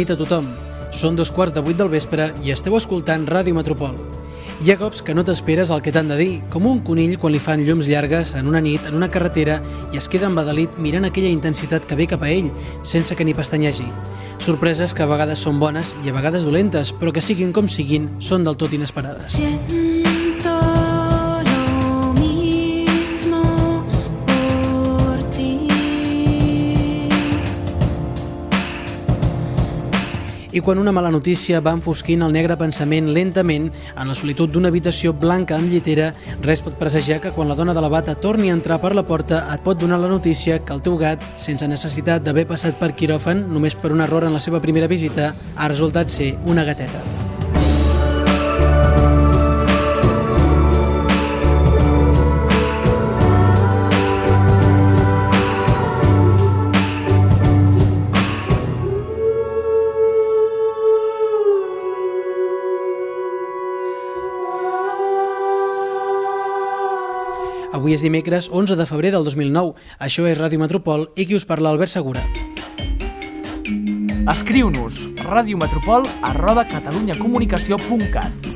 Nit a tothom. Són dos quarts de vuit del vespre i esteu escoltant Ràdio Metropol. Hi ha cops que no t'esperes el que t'han de dir, com un conill quan li fan llums llargues en una nit, en una carretera, i es queda embadalit mirant aquella intensitat que ve cap a ell, sense que ni pestanyegi. Sorpreses que a vegades són bones i a vegades dolentes, però que siguin com siguin, són del tot inesperades. Siento I quan una mala notícia va enfosquint el negre pensament lentament en la solitud d'una habitació blanca amb llitera, res pot presagiar que quan la dona de la bata torni a entrar per la porta et pot donar la notícia que el teu gat, sense necessitat d'haver passat per quiròfan només per un error en la seva primera visita, ha resultat ser una gateta. Avui és dimecres 11 de febrer del 2009. Això és Ràdio Metropol i qui us parla Albert Segura. Escriu-nos radiometropol arroba catalunyacomunicació.cat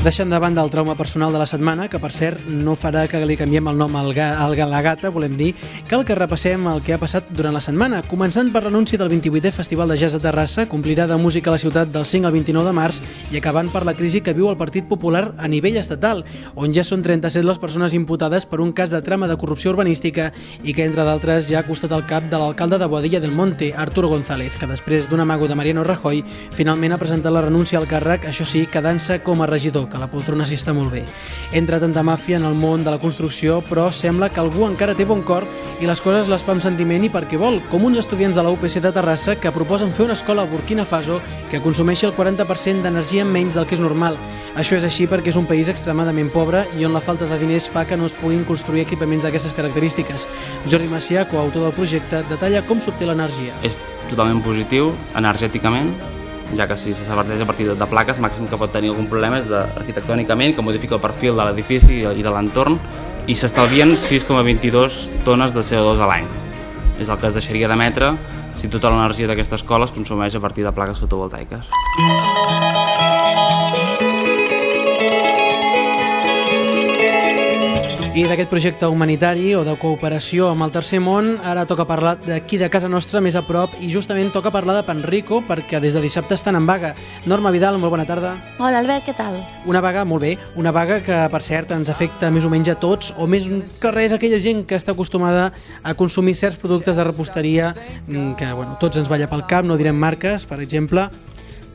Deixant de banda el trauma personal de la setmana, que per cert no farà que li canviem el nom al, ga, la gata, volem dir, cal que repassem el que ha passat durant la setmana, començant per l'anunci del 28è Festival de Jazz de Terrassa, complirà de música a la ciutat del 5 al 29 de març i acabant per la crisi que viu el Partit Popular a nivell estatal, on ja són 37 les persones imputades per un cas de trama de corrupció urbanística i que, entre d'altres, ja ha costat el cap de l'alcalde de Boadilla del Monte, Arturo González, que després d'un amago de Mariano Rajoy finalment ha presentat la renúncia al càrrec, això sí, quedant-se com a regidor, que la poltrona s'hi està molt bé. Entra tanta màfia en el món de la construcció, però sembla que algú encara té bon cor i les coses les fa amb sentiment i perquè vol, com uns estudiants de la UPC de Terrassa que proposen fer una escola a Burkina Faso que consumeixi el 40% d'energia menys del que és normal. Això és així perquè és un país extremadament pobre i on la falta de diners fa que no es puguin construir equipaments d'aquestes característiques. Jordi Macià, coautor del projecte, detalla com s'obté l'energia. és totalment positiu energèticament, ja que si se parteix a partir de plaques, màxim que pot tenir algun problema és de, arquitectònicament, que modifica el perfil de l'edifici i de l'entorn, i s'estalvien 6,22 tones de CO2 a l'any. És el que es deixaria d'emetre si tota l'energia d'aquesta escola es consumeix a partir de plaques fotovoltaiques. I d'aquest projecte humanitari o de cooperació amb el tercer món, ara toca parlar d'aquí de casa nostra, més a prop, i justament toca parlar de Panrico, perquè des de dissabte estan en vaga. Norma Vidal, molt bona tarda. Hola Albert, què tal? Una vaga, molt bé, una vaga que, per cert, ens afecta més o menys a tots, o més que res aquella gent que està acostumada a consumir certs productes de reposteria mm, que, bueno, tots ens balla pel cap, no direm marques, per exemple,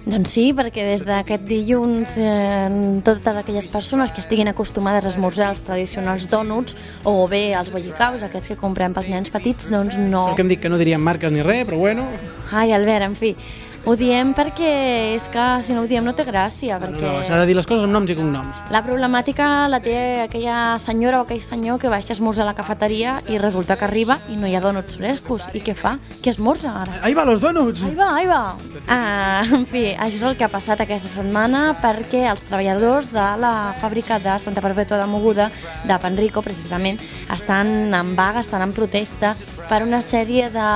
Doncs sí, perquè des d'aquest dilluns eh, totes aquelles persones que estiguin acostumades a esmorzar els tradicionals dònuts o bé els bollicaus, aquests que comprem pels nens petits, doncs no... no. que hem dit que no diríem marques ni res, però bueno... Ai, Albert, en fi, ho diem perquè és que si no ho diem no té gràcia, perquè... No, s'ha de dir les coses amb noms i cognoms. La problemàtica la té aquella senyora o aquell senyor que baixa a esmorzar a la cafeteria i resulta que arriba i no hi ha dònuts frescos. I què fa? Què esmorza ara? Ahí va, los donuts! Ahí va, ahí va. Ah, en fi, això és el que ha passat aquesta setmana perquè els treballadors de la fàbrica de Santa Perpètua de Moguda, de Panrico, precisament, estan en vaga, estan en protesta per una sèrie de,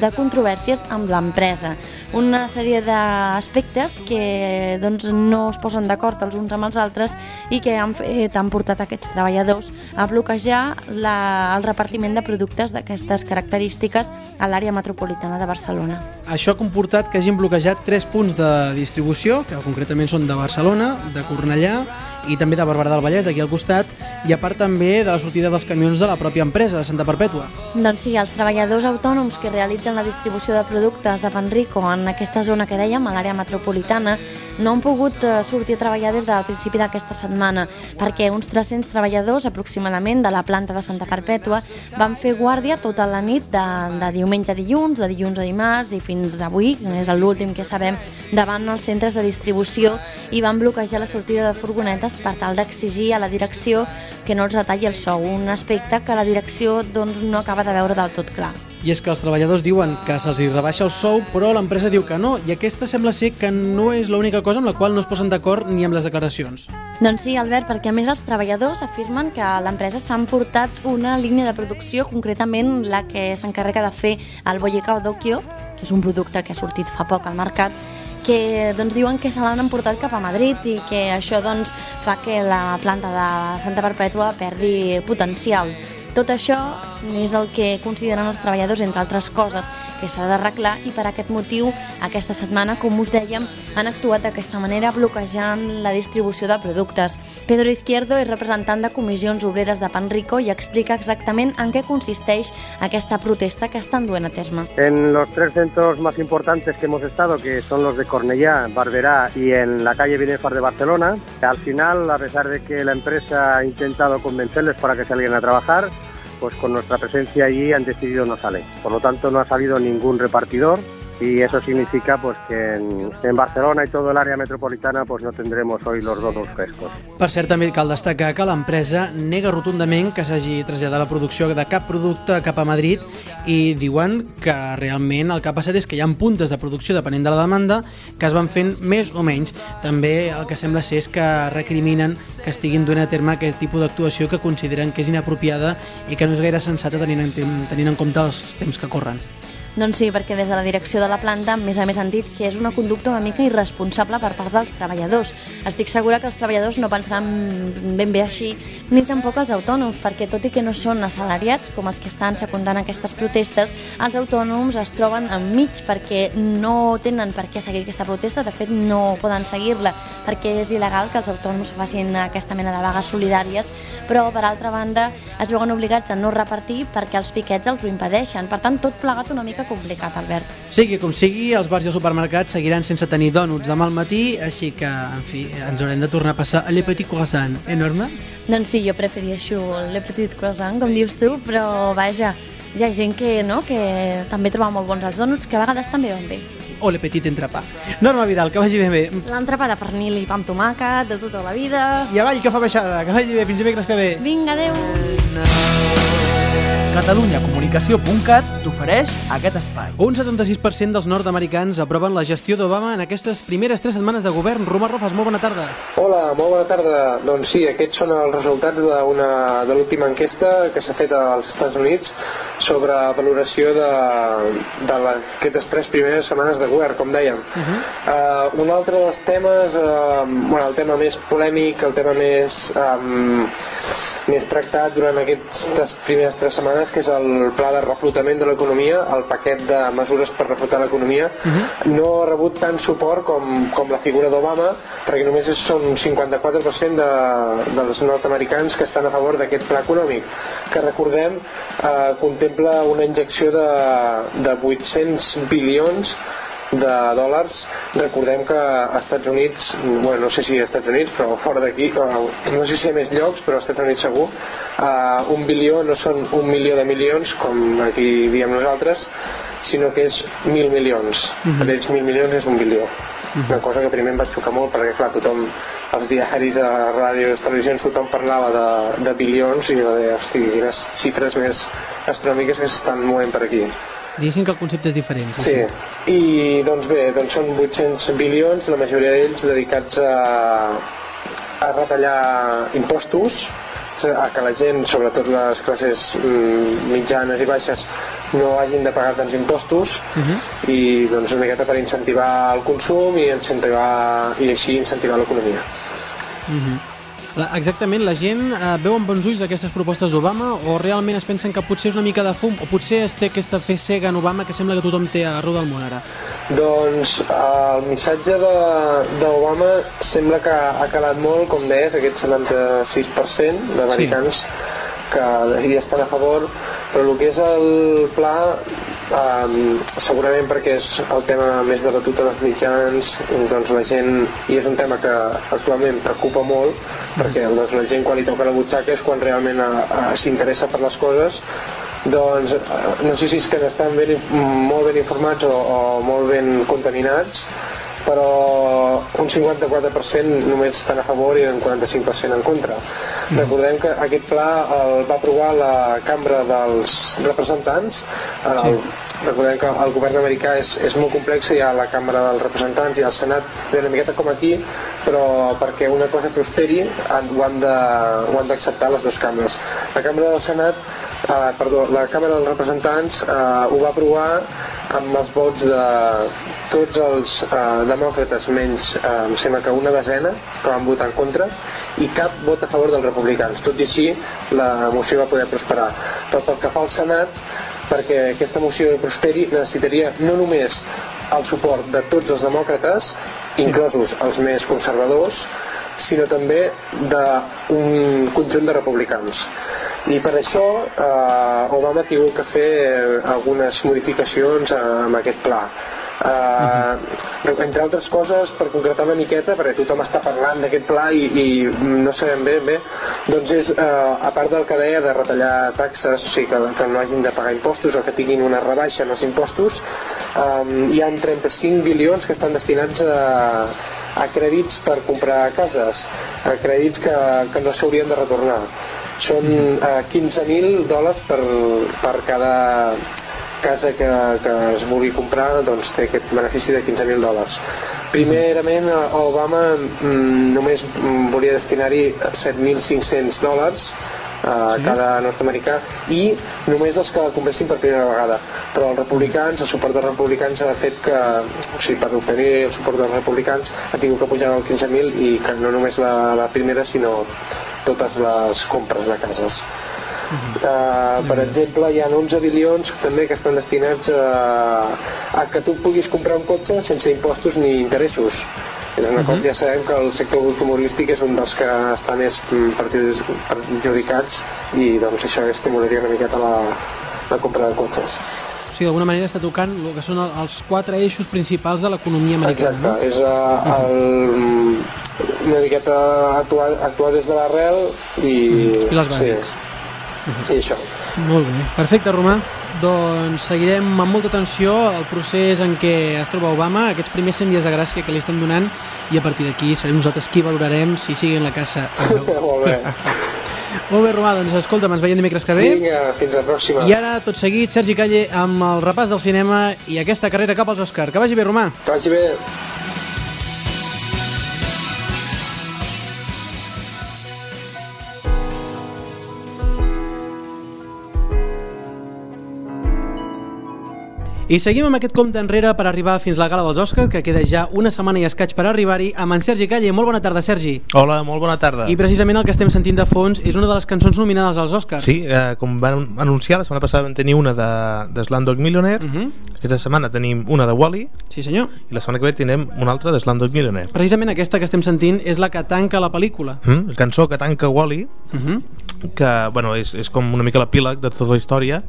de controvèrsies amb l'empresa. Una sèrie d'aspectes que doncs, no es posen d'acord els uns amb els altres i que han, fet, han portat aquests treballadors a bloquejar la, el repartiment de productes d'aquestes característiques a l'àrea metropolitana de Barcelona. Això ha comportat que hagin bloquejat tres punts de distribució, que concretament són de Barcelona, de Cornellà i també de Barberà del Vallès, d'aquí al costat, i a part també de la sortida dels camions de la pròpia empresa, de Santa Perpètua. Doncs sí, els treballadors autònoms que realitzen la distribució de productes de Panrico en aquesta zona que dèiem, a l'àrea metropolitana, no han pogut eh, sortir a treballar des del principi d'aquesta setmana, perquè uns 300 treballadors aproximadament de la planta de Santa Perpètua van fer guàrdia tota la nit de, de diumenge a dilluns, de dilluns a dimarts i fins avui, és l'últim que sabem, davant els centres de distribució i van bloquejar la sortida de furgonetes per tal d'exigir a la direcció que no els retalli el sou, un aspecte que la direcció doncs, no acaba de veure del tot clar. I és que els treballadors diuen que se'ls rebaixa el sou, però l'empresa diu que no, i aquesta sembla ser que no és l'única cosa amb la qual no es posen d'acord ni amb les declaracions. Doncs sí, Albert, perquè a més els treballadors afirmen que l'empresa s'ha emportat una línia de producció, concretament la que s'encarrega de fer el Boyecao Dokyo, que és un producte que ha sortit fa poc al mercat, que doncs, diuen que se l'han emportat cap a Madrid i que això doncs, fa que la planta de Santa Perpètua perdi potencial. Tot això és el que consideren els treballadors, entre altres coses, que s'ha d'arreglar i per aquest motiu aquesta setmana, com us dèiem, han actuat d'aquesta manera bloquejant la distribució de productes. Pedro Izquierdo és representant de comissions obreres de Panrico i explica exactament en què consisteix aquesta protesta que estan duent a terme. En los tres centros más importantes que hemos estado, que son los de Cornellá, Barberá y en la calle Binefar de Barcelona, al final, a pesar de que la empresa ha intentado convencerles para que salgan a trabajar, pues con nuestra presencia allí han decidido no salir. Por lo tanto, no ha salido ningún repartidor y eso significa pues que en, en Barcelona y todo el área metropolitana pues no tendremos hoy los donuts frescos. Per cert, també cal destacar que l'empresa nega rotundament que s'hagi traslladat la producció de cap producte cap a Madrid i diuen que realment el que ha passat és que hi ha puntes de producció, depenent de la demanda, que es van fent més o menys. També el que sembla ser és que recriminen que estiguin duent a terme aquest tipus d'actuació que consideren que és inapropiada i que no és gaire sensata tenint en, tenint en compte els temps que corren. Doncs sí, perquè des de la direcció de la planta, més a més han dit que és una conducta una mica irresponsable per part dels treballadors. Estic segura que els treballadors no pensaran ben bé així, ni tampoc els autònoms, perquè tot i que no són assalariats, com els que estan secundant aquestes protestes, els autònoms es troben enmig perquè no tenen per què seguir aquesta protesta, de fet no poden seguir-la perquè és il·legal que els autònoms facin aquesta mena de vagues solidàries, però per altra banda es veuen obligats a no repartir perquè els piquets els ho impedeixen. Per tant, tot plegat una mica complicat, Albert. Sigui com sigui, els bars i els supermercats seguiran sense tenir dònuts demà al matí, així que, en fi, ens haurem de tornar a passar a Le Petit Croissant, eh, Norma? Doncs sí, jo prefereixo le petit croissant, com dius tu, però vaja, hi ha gent que, no, que també troba molt bons els donuts, que a vegades també van bé. O Le Petit Entrepà. Norma Vidal, que vagi ben bé. L'entrepà de pernil i pa amb tomàquet, de tota la vida... I avall, que fa baixada, que vagi bé, fins dimecres que ve. Vinga, adeu! catalunyacomunicació.cat t'ofereix aquest espai. Un 76% dels nord-americans aproven la gestió d'Obama en aquestes primeres tres setmanes de govern. Romà Rofas, molt bona tarda. Hola, molt bona tarda. Doncs sí, aquests són els resultats d'una de l'última enquesta que s'ha fet als Estats Units sobre valoració de, de aquestes tres primeres setmanes de govern, com dèiem. Uh -huh. uh, un altre dels temes, uh, bueno, el tema més polèmic, el tema més... Um, més tractat durant aquestes primeres tres setmanes, que és el pla de reflotament de l'economia, el paquet de mesures per reflotar l'economia, uh -huh. no ha rebut tant suport com, com la figura d'Obama, perquè només és- són un 54% de, dels nord-americans que estan a favor d'aquest pla econòmic, que recordem eh, contempla una injecció de, de 800 bilions de dòlars. Recordem que als Estats Units, bueno, no sé si als Estats Units, però fora d'aquí, eh, no sé si hi ha més llocs, però als Estats Units segur, eh, un bilió no són un milió de milions, com aquí diem nosaltres, sinó que és mil milions. Per ells mil milions és un bilió. Una cosa que primer em va xocar molt, perquè clar, tothom, als diaris, a ràdio, a televisions, tothom parlava de, de bilions i deia, hosti, quines xifres més astronòmiques que s'estan movent per aquí. Diguéssim que el concepte és diferent. Sí, i doncs bé, doncs són 800 bilions, la majoria d'ells dedicats a, a retallar impostos, a que la gent, sobretot les classes mm, mitjanes i baixes, no hagin de pagar tants impostos i doncs una miqueta per incentivar el consum i incentivar i així incentivar l'economia. La, exactament, la gent eh, veu amb bons ulls aquestes propostes d'Obama o realment es pensen que potser és una mica de fum o potser es té aquesta fe cega en Obama que sembla que tothom té arreu del món ara? Doncs el missatge de- d'Obama sembla que ha calat molt, com deies, aquest 76% d'americans sí. que hi estan a favor, però el que és el pla, um, segurament perquè és el tema més debatut els mitjans, doncs la gent, i és un tema que actualment preocupa molt, perquè doncs, la gent quan li toca la butxaca és quan realment eh, eh, s'interessa per les coses, doncs eh, no sé si és que n'estan ben, molt ben informats o, o molt ben contaminats, però un 54% només estan a favor i un 45% en contra. Recordem que aquest pla el va aprovar la Cambra dels Representants. El, Sí. Recordem que el govern americà és, és molt complex, hi ha la Cambra dels Representants i el Senat, ve una miqueta com aquí, però perquè una cosa prosperi han, ho han d'acceptar les dues cambres. La Cambra del Senat, eh, perdó, la Cambra dels Representants eh, ho va aprovar amb els vots de tots els eh, demòcrates menys, eh, em sembla que una desena que van votar en contra i cap vot a favor dels republicans. Tot i així, la moció va poder prosperar. Però pel que fa al Senat, perquè aquesta moció prosperi necessitaria no només el suport de tots els demòcrates, inclosos els més conservadors, sinó també d'un conjunt de republicans. I per això eh, Obama ha tingut que fer algunes modificacions eh, amb aquest pla. Uh, entre altres coses, per concretar una miqueta, perquè tothom està parlant d'aquest pla i, i no sabem bé, bé, doncs és, uh, a part del que deia de retallar taxes, o sigui, que, que no hagin de pagar impostos o que tinguin una rebaixa en els impostos, um, hi han 35 bilions que estan destinats a, a crèdits per comprar cases, a crèdits que, que no s'haurien de retornar. Són eh, 15.000 dòlars per, per cada casa que, que es vulgui comprar doncs té aquest benefici de 15.000 dòlars. Primerament, eh, Obama mm, només volia destinar-hi 7.500 dòlars a cada nord-americà i només els que compressin per primera vegada. Però els republicans, el suport dels republicans ha fet que, o sigui, per obtenir el suport dels republicans ha tingut que pujar al 15.000 i que no només la, la primera sinó totes les compres de cases Uh, per exemple, hi ha 11 bilions també que estan destinats a, a que tu puguis comprar un cotxe sense impostos ni interessos. És una cosa, ja sabem que el sector automobilístic és un dels que està més perjudic- perjudicats i doncs això estimularia una miqueta la, la compra de cotxes. O sigui, d'alguna manera està tocant el que són el- els quatre eixos principals de l'economia americana. Exacte, és uh, el, una miqueta actuar, actuar des de l'arrel i... I les bases. Sí, i això. Molt bé. Perfecte, Romà. Doncs seguirem amb molta atenció el procés en què es troba Obama, aquests primers 100 dies de gràcia que li estem donant, i a partir d'aquí serem nosaltres qui valorarem si sigui en la casa o no. Molt bé. Molt bé, Romà, doncs escolta, ens veiem dimecres que ve. Vinga, fins la pròxima. I ara, tot seguit, Sergi Calle amb el repàs del cinema i aquesta carrera cap als Òscar. Que vagi bé, Romà. Que vagi bé. I seguim amb aquest compte enrere per arribar fins la gala dels Òscar, que queda ja una setmana i escaig per arribar-hi, amb en Sergi Calle. Molt bona tarda, Sergi. Hola, molt bona tarda. I precisament el que estem sentint de fons és una de les cançons nominades als Òscars. Sí, eh, com van anunciar, la setmana passada vam tenir una de, de Slumdog Millionaire, Uh -huh. aquesta setmana tenim una de Wall-E, Sí, senyor. i la setmana que ve tenim una altra de Slumdog Millionaire. Precisament aquesta que estem sentint és la que tanca la pel·lícula. Mm? La cançó que tanca Wall-E, Uh -huh. que bueno, és, és com una mica l'epíleg de tota la història,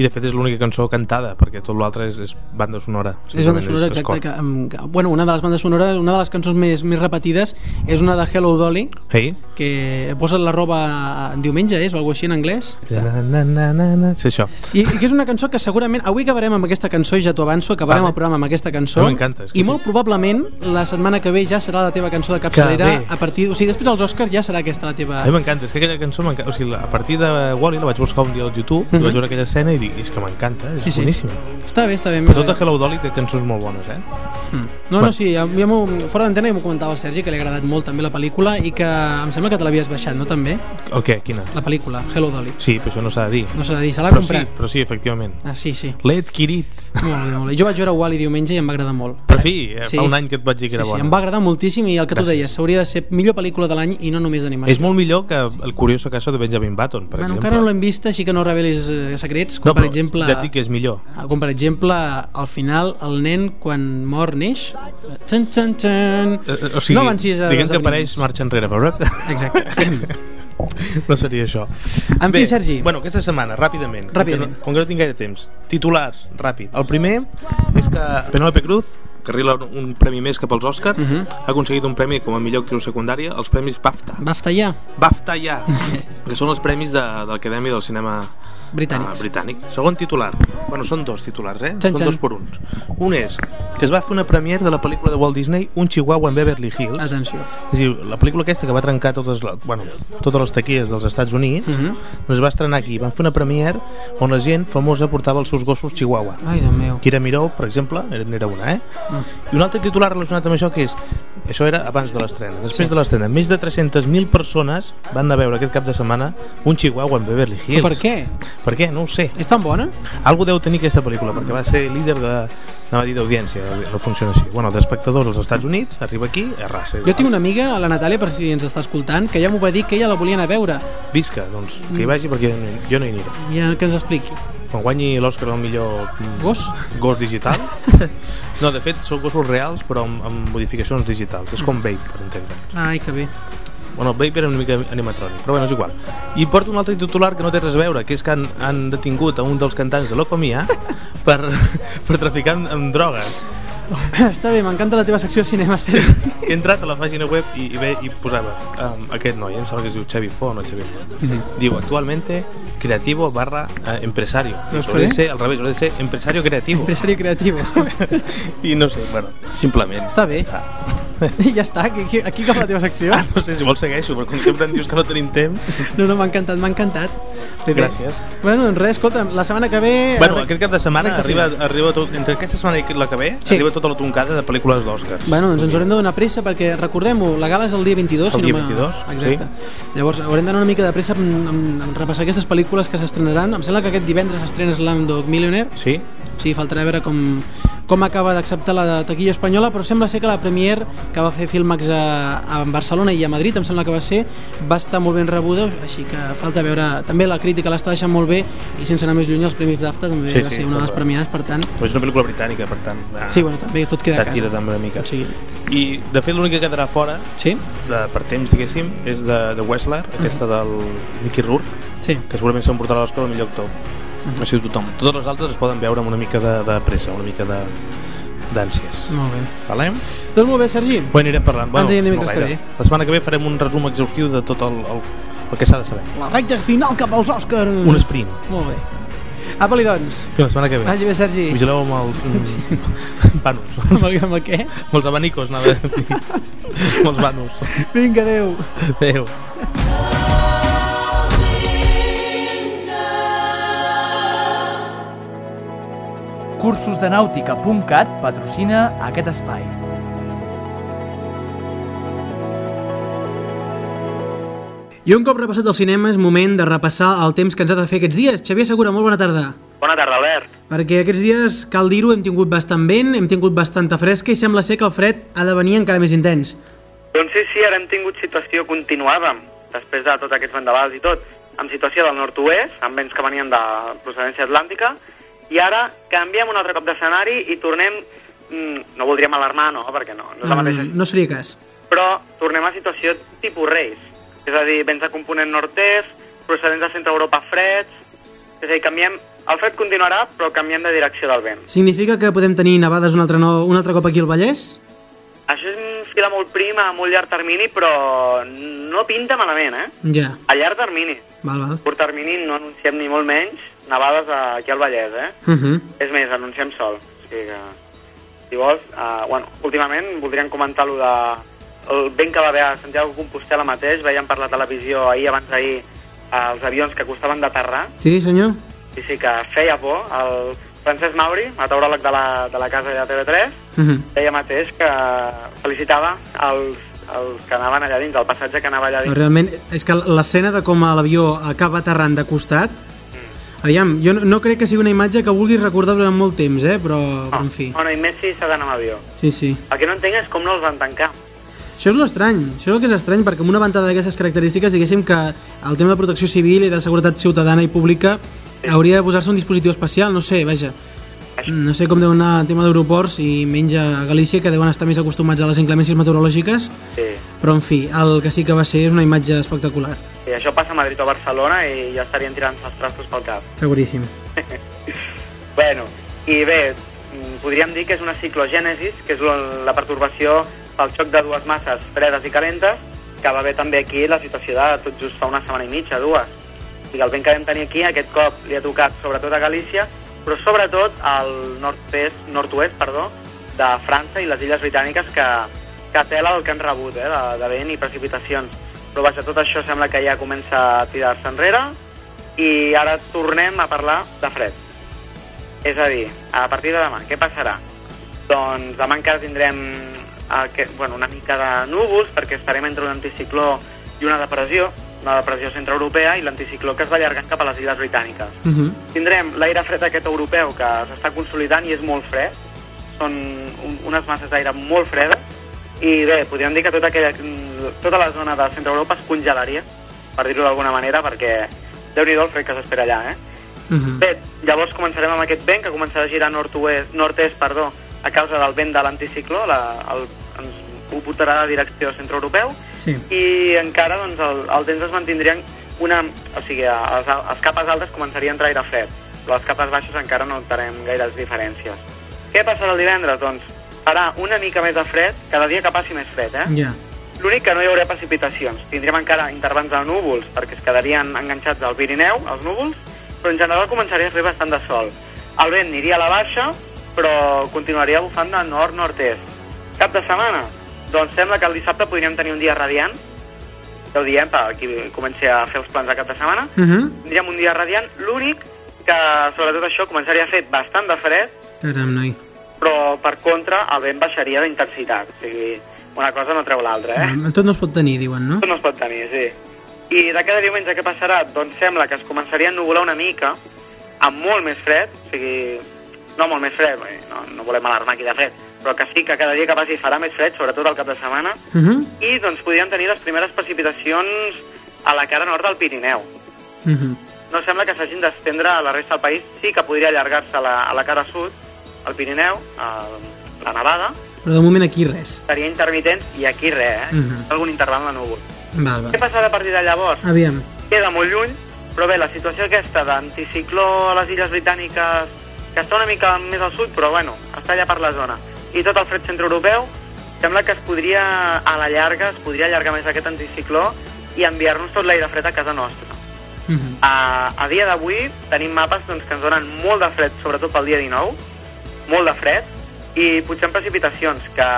i de fet és l'única cançó cantada, perquè tot l'altre és, és banda sonora. És banda sonora, és exacte. cor. Que, que, bueno, una de les bandes sonores, una de les cançons més, més repetides és una de Hello Dolly, Hey. que posa la roba en diumenge, és, o alguna així en anglès. Na, na, na, na, na. Sí, això. I, I que és una cançó que segurament... Avui acabarem amb aquesta cançó, i ja t'ho avanço, acabarem Vale. el programa amb aquesta cançó. No, m'encanta, és I sí. molt probablement la setmana que ve ja serà la teva cançó de capçalera a partir... O sigui, després dels Oscars ja serà aquesta la teva... A mi m'encanta, és que aquella cançó. O sigui, a partir de Wall-E la vaig buscar un dia al YouTube, Mhm. i vaig veure aquella escena i dic, és que m'encanta, és Sí, sí. boníssima. Està bé, està bé. Però tota Hello Dolly té cançons molt bones, eh? Mm. No, no, sí, ja, ja fora d'antena ja m'ho comentava el Sergi, que li ha agradat molt també la pel·lícula i que em sembla que te l'havies baixat, no també? El què? Quina? La pel·lícula, Hello Dolly. Sí, però això no s'ha de dir. No s'ha de dir, se l'ha Però sí, comprat. però sí, efectivament. Ah, sí, sí. L'he adquirit. Molt bé, molt bé. Jo vaig veure Wall-E diumenge i em va agradar molt. Per fi, eh, Sí. fa un any que et vaig dir que era sí, sí, bona. em va agradar moltíssim i el que tu Gràcies. deies, s'hauria de ser millor pel·lícula de l'any i no només d'animació. És molt millor que el Curioso Caso de Benjamin Button, per bueno, exemple. encara no l'hem vist, així que no revelis eh, secrets, no, per exemple... Ja et dic que és millor. Com per exemple, al final, el nen, quan mor, neix... Txan, txan, txan. Eh, eh, O sigui, no avancis a diguem que apareix marxa enrere, però... Exacte. no seria això. En fi, Sergi. Bueno, aquesta setmana, ràpidament. Ràpidament. Com que, no, com que no tinc gaire temps. Titulars, ràpid. El primer és que Penélope Cruz, carrila un premi més cap als Oscars, Mhm. ha aconseguit un premi com a millor actriu secundària, els premis BAFTA. BAFTA ja, BAFTA ja, que són els premis de, de l'Acadèmia del Cinema britànics. Ah, britànic. Segon titular. Bueno, són dos titulars, eh? Xan, són xan. dos per uns. Un és que es va fer una premiere de la pel·lícula de Walt Disney, Un Chihuahua en Beverly Hills. Atenció. És dir, la pel·lícula aquesta que va trencar totes, la, bueno, totes les taquilles dels Estats Units, Mhm. doncs es va estrenar aquí. Van fer una premiere on la gent famosa portava els seus gossos Chihuahua. Ai, Déu meu. Kira Miró, per exemple, era- n'era una, eh? Mm. I un altre titular relacionat amb això que és això era abans de l'estrena. Després Sí. de l'estrena, més de 300.000 persones van anar a veure aquest cap de setmana un Chihuahua en Beverly Hills. Però per què? Per què? No ho sé. És tan bona? Algú deu tenir aquesta pel·lícula, perquè va ser líder de, anava a dir d'audiència, no funciona així. Bueno, d'espectadors als Estats Units, arriba aquí, a raça. Jo tinc una amiga, la Natàlia, per si ens està escoltant, que ja m'ho va dir que ella la volia anar a veure. Visca, doncs, que hi vagi perquè jo no hi aniré. Ja que ens expliqui. Quan guanyi l'Òscar al millor Gos? gos digital. no, de fet, són gossos reals, però amb, amb modificacions digitals. És com Babe, per entendre'ns. Ai, que bé. Bueno, Babe era una mica animatrònic, però bueno, és igual. I porto un altre titular que no té res a veure, que és que han, han detingut a un dels cantants de l'Ocomia per, per traficar amb, amb drogues. Està bé, m'encanta la teva secció de cinema, sèrie. He entrat a la pàgina web i, i, ve, i posava um, aquest noi, em sembla que es diu Xavi Fo, no Xavi Fo. Diu, actualmente creativo barra eh, empresario. No Hauria de ser, al revés, hauria de ser empresario creativo. Empresari creatiu. I no sé, bueno, simplement. Està bé. Està. I ja està, aquí, aquí, acaba la teva secció. Ah, no sé si vols segueixo, però com sempre em dius que no tenim temps. No, no, m'ha encantat, m'ha encantat. Bé, bé. Gràcies. Bueno, doncs res, escolta, la setmana que ve... Bueno, Rec- aquest cap de setmana arriba, final. arriba tot, entre aquesta setmana i la que ve, Sí. arriba tota la toncada de pel·lícules d'Oscars. Bueno, doncs ens haurem de donar pressa perquè, recordem-ho, la gala és el dia 22. El si dia no m'ha- 22, Exacte. Llavors, haurem d'anar una mica de pressa en, en, en repassar aquestes pel·lícules que s'estrenaran. Em sembla que aquest divendres s'estrena Slumdog Millionaire. Sí? Sí, faltarà veure com, com acaba d'acceptar la taquilla espanyola, però sembla ser que la premier que va fer Filmax a, a Barcelona i a Madrid, em sembla que va ser, va estar molt ben rebuda, així que falta veure... També la crítica l'està deixant molt bé i sense anar més lluny els Premis d'AFTA també Sí, va sí, ser una de les premiades, per tant... Però és una pel·lícula britànica, per tant... Ah, Sí, bueno, també tot queda a Tira casa. també una mica. Sigui, I, de fet, l'única que quedarà fora, sí? de, per temps, diguéssim, és de, de Wessler, aquesta del Mickey Rourke, Sí. que segurament s'emportarà l'Oscar al millor actor. Mhm. Així tothom. Totes les altres es poden veure amb una mica de, de pressa, una mica de d'ànsies. Molt bé. Vale? Doncs molt bé, Sergi. Bueno, anirem parlant. Bueno, Ens no gaire. La setmana que ve farem un resum exhaustiu de tot el, el, el que s'ha de saber. La recta final cap als Òscars. Un sprint. Molt bé. Apa-li, doncs. Fins la setmana que ve. Vagi bé, Sergi. Vigileu amb els mm, vanos. Amb el, amb el què? amb els abanicos, anava a dir. amb els vanos. Vinga, adeu. Adéu. Cursosdenàutica.cat patrocina aquest espai. I un cop repassat el cinema és moment de repassar el temps que ens ha de fer aquests dies. Xavier Segura, molt bona tarda. Bona tarda, Albert. Perquè aquests dies, cal dir-ho, hem tingut bastant vent, hem tingut bastanta fresca i sembla ser que el fred ha de venir encara més intens. Doncs sí, sí, ara hem tingut situació continuada, després de tots aquests vendavals i tot, amb situació del nord-oest, amb vents que venien de procedència atlàntica, i ara canviem un altre cop d'escenari i tornem, mm, no voldríem alarmar, no, perquè no, no és la mateixa, Mm, no seria cas. però tornem a situació tipus reis, és a dir, vents de component nord-est, procedents de centre Europa freds, és a dir, canviem, el fred continuarà, però canviem de direcció del vent. Significa que podem tenir nevades un altre, no, un altre cop aquí al Vallès? Això és un fila molt prim a molt llarg termini, però no pinta malament, eh? Ja, A llarg termini. val, val. curt termini no anunciem ni molt menys nevades aquí al Vallès, eh? Uh -huh. És més, anunciem sol. O sigui que, si vols, uh, bueno, últimament voldríem comentar lo de el vent que va haver a Santiago de Compostela mateix, veiem per la televisió ahir, abans d'ahir, uh, els avions que costaven d'aterrar, Sí, senyor? i sí que feia por. El Francesc Mauri, meteoròleg de la, de la casa de TV3, Uh -huh. deia mateix que felicitava els, els que anaven allà dins, el passatge que anava allà dins. realment, és que l'escena de com l'avió acaba aterrant de costat. Aviam, jo no, no crec que sigui una imatge que vulguis recordar durant molt temps, eh? però, però en fi. Bueno, i més si s'ha d'anar amb avió. Sí, sí. El que no entenc és com no els van tancar. Això és l'estrany, això és el que és estrany, perquè amb una ventada d'aquestes característiques, diguéssim que el tema de protecció civil i de seguretat ciutadana i pública hauria de posar-se un dispositiu especial, no sé, vaja. No sé com deu anar el tema d'aeroports i menys a Galícia, que deuen estar més acostumats a les inclemències meteorològiques, Sí. Però en fi, el que sí que va ser és una imatge espectacular, I això passa a Madrid o a Barcelona i ja estarien tirant els trastos pel cap. seguríssim. Bueno, i bé, mm, podríem dir que és una ciclogènesis, que és la la pertorbació pel xoc de dues masses fredes i calentes, que va haver també aquí la situació de tot just fa una setmana i mitja, dues. O sigui, el vent que vam tenir aquí aquest cop li ha tocat sobretot a Galícia, però sobretot al nord-est, nord-oest, perdó, de França i les illes britàniques que, que tela el que han rebut eh, de, de vent i precipitacions. Però vaja, tot això sembla que ja comença a tirar-se enrere i ara tornem a parlar de fred. És a dir, a partir de demà, què passarà? Doncs demà encara tindrem que, bueno, una mica de núvols perquè estarem entre un anticicló i una depressió, una depressió centroeuropea i l'anticicló que es va allargant cap a les illes britàniques. Uh -huh. Tindrem l'aire fred aquest europeu que s'està consolidant i és molt fred. Són un, unes masses d'aire molt fredes. I bé, podríem dir que tota, aquella, tota la zona de centre Europa es congelaria, per dir-ho d'alguna manera, perquè déu nhi el fred que s'espera allà, eh? Uh -huh. Bé, llavors començarem amb aquest vent que començarà a girar nord-oest, nord-est, perdó, a causa del vent de l'anticicló, la, el, ens ho portarà a direcció centroeuropeu, Sí. i encara doncs, el, el temps es mantindrien una... O sigui, a les, a les capes altes començaria a entrar aire fred, però a les capes baixes encara no notarem gaires diferències. Què passarà el divendres? Doncs farà una mica més de fred, cada dia que passi més fred, eh? Ja. L'únic que no hi haurà precipitacions. Tindrem encara intervans de núvols, perquè es quedarien enganxats al Pirineu, els núvols, però en general començaria a fer bastant de sol. El vent aniria a la baixa, però continuaria bufant de nord-nord-est. Cap de setmana? Doncs sembla que el dissabte podríem tenir un dia radiant, ja ho diem, per qui comenci a fer els plans de cap de setmana. Uh -huh. Tindríem un dia radiant, l'únic que, sobretot això, començaria a fer bastant de fred, Caram, noi. Però per contra el vent baixaria d'intensitat. O sigui, una cosa no treu l'altra, eh? Eh? Tot no es pot tenir, diuen, no? Tot no es pot tenir, sí. I de cada diumenge què passarà? Doncs sembla que es començaria a nuvolar una mica, amb molt més fred, o sigui, no molt més fred, dir, no, no volem alarmar aquí de fred, però que sí que cada dia que passi farà més fred, sobretot al cap de setmana, Uh -huh. i doncs podríem tenir les primeres precipitacions a la cara nord del Pirineu. Uh -huh. No sembla que s'hagin d'estendre a la resta del país, sí que podria allargar-se a, la, a la cara sud, al Pirineu, a la nevada, Però de moment aquí res. seria intermitent i aquí res, eh? Mhm. Algun interval de núvol. Val, Què val. passarà a partir de llavors? Aviam. queda molt lluny, però bé, la situació aquesta d'anticicló a les illes britàniques, que està una mica més al sud, però bueno, està allà per la zona, i tot el fred centroeuropeu, sembla que es podria, a la llarga, es podria allargar més aquest anticicló i enviar-nos tot l'aire fred a casa nostra. Uh -huh. A, a dia d'avui tenim mapes doncs, que ens donen molt de fred, sobretot pel dia 19, molt de fred, i potser en precipitacions, que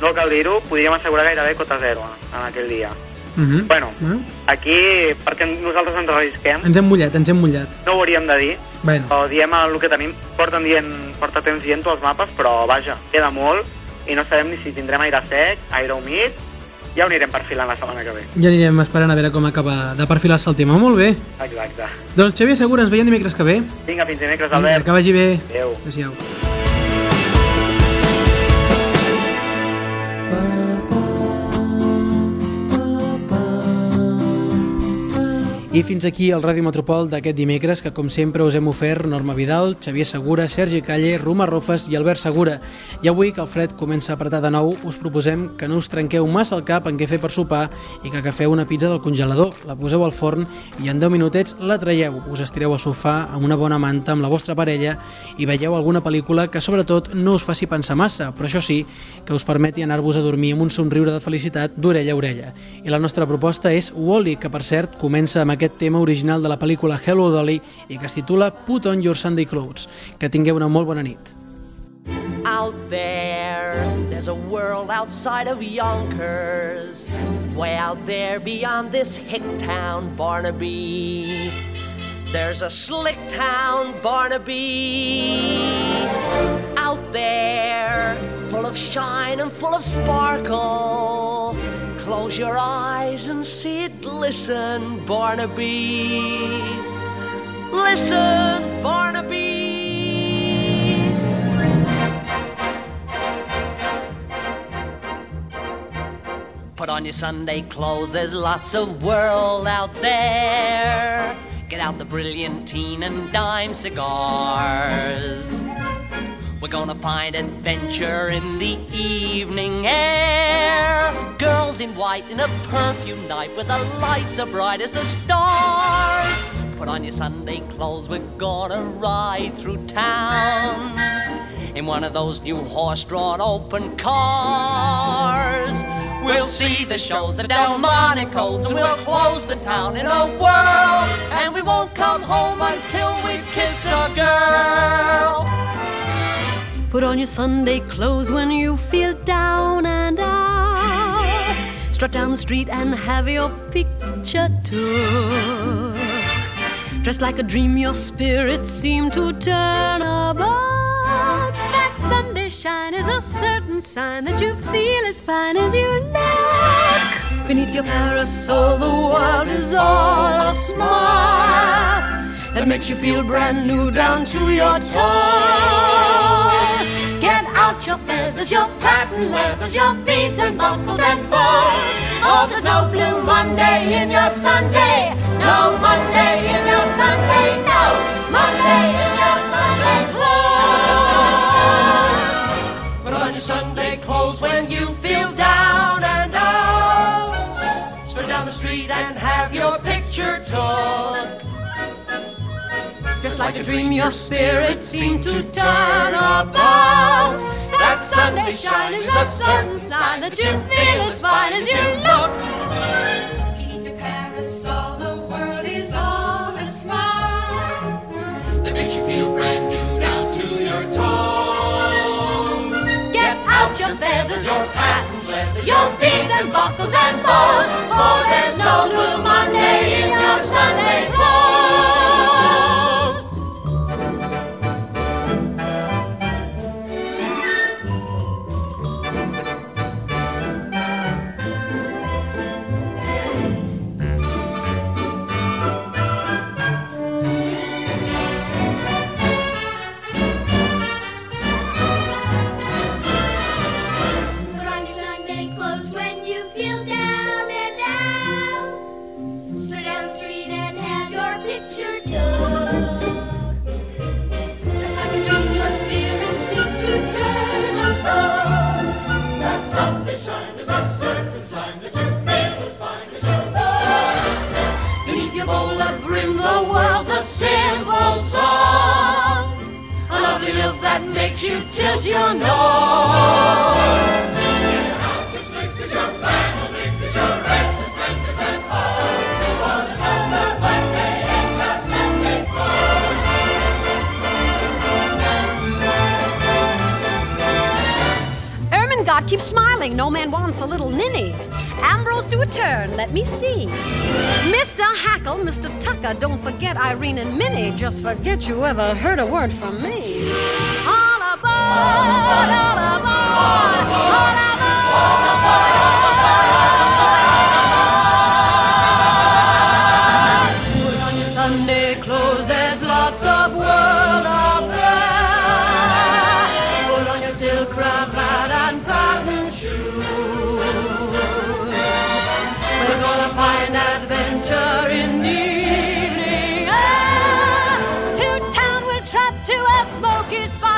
no cal dir-ho, podríem assegurar gairebé cota zero en aquell dia. Uh -huh. Bueno, Eh? aquí, perquè nosaltres ens arrisquem, Ens hem mullat, ens hem mullat. no ho hauríem de dir, Bueno, o diem el que tenim, porten dient, porta temps dient-ho els mapes, però vaja, queda molt i no sabem ni si tindrem aire sec, aire humit, ja ho anirem perfilant la setmana que ve. ja anirem esperant a veure com acaba de perfilar-se el tema. Molt bé. Exacte. Doncs Xavier Segura, ens veiem dimecres que ve. Vinga, fins dimecres, Vinga, Albert. que vagi bé. Adéu. Adéu-siau. I fins aquí el Ràdio Metropol d'aquest dimecres, que com sempre us hem ofert Norma Vidal, Xavier Segura, Sergi Calle, Roma Rofes i Albert Segura. I avui que el fred comença a apretar de nou, us proposem que no us trenqueu massa el cap en què fer per sopar i que agafeu una pizza del congelador, la poseu al forn i en 10 minutets la traieu. Us estireu al sofà amb una bona manta amb la vostra parella i veieu alguna pel·lícula que sobretot no us faci pensar massa, però això sí, que us permeti anar-vos a dormir amb un somriure de felicitat d'orella a orella. I la nostra proposta és Wall-E, que per cert comença amb aquest tema original de la pel·lícula Hello Dolly i que es titula Put on your Sunday clothes. Que tingueu una molt bona nit. Out there, there's a world outside of Yonkers. Way out there beyond this hick town, Barnaby. There's a slick town, Barnaby. Out there, full of shine and full of sparkle. Close your eyes and see it glisten, Barnaby. Listen, Barnaby. Put on your Sunday clothes, there's lots of world out there. Get out the brilliantine and dime cigars. We're gonna find adventure in the evening. In in a perfume night where the lights are bright as the stars. Put on your Sunday clothes, we're gonna ride through town. in one of those new horse-drawn open cars. We'll see the shows at Delmonico's and we'll close the town in a whirl. And we won't come home until we've kissed a girl. Put on your Sunday clothes when you feel down and out. Strut down the street and have your picture took. Dressed like a dream, your spirits seem to turn about. That Sunday shine is a certain sign that you feel as fine as you look. Beneath your parasol, the world is all a smile that makes you feel brand new down to your toes. Your feathers, your patent leathers, your beads and buckles and bows. Oh, there's no blue Monday in your Sunday. No Monday in your Sunday. No Monday in your Sunday clothes. Put on your Sunday clothes when you feel down and out. Straight down the street and have your picture took. Just like a dream, your spirits seem to turn about. That shine is a certain sign that you feel as fine as you look. Beneath your parasol, the world is all a smile that makes you feel brand new down to your toes. Get out your feathers, your patent leathers, your beads and buckles and bows, for there's no blue Monday Man wants a little ninny. Ambrose, do a turn. Let me see. Mr. Hackle, Mr. Tucker, don't forget Irene and Minnie. Just forget you ever heard a word from me. All aboard, all aboard, all Put to a smoky spot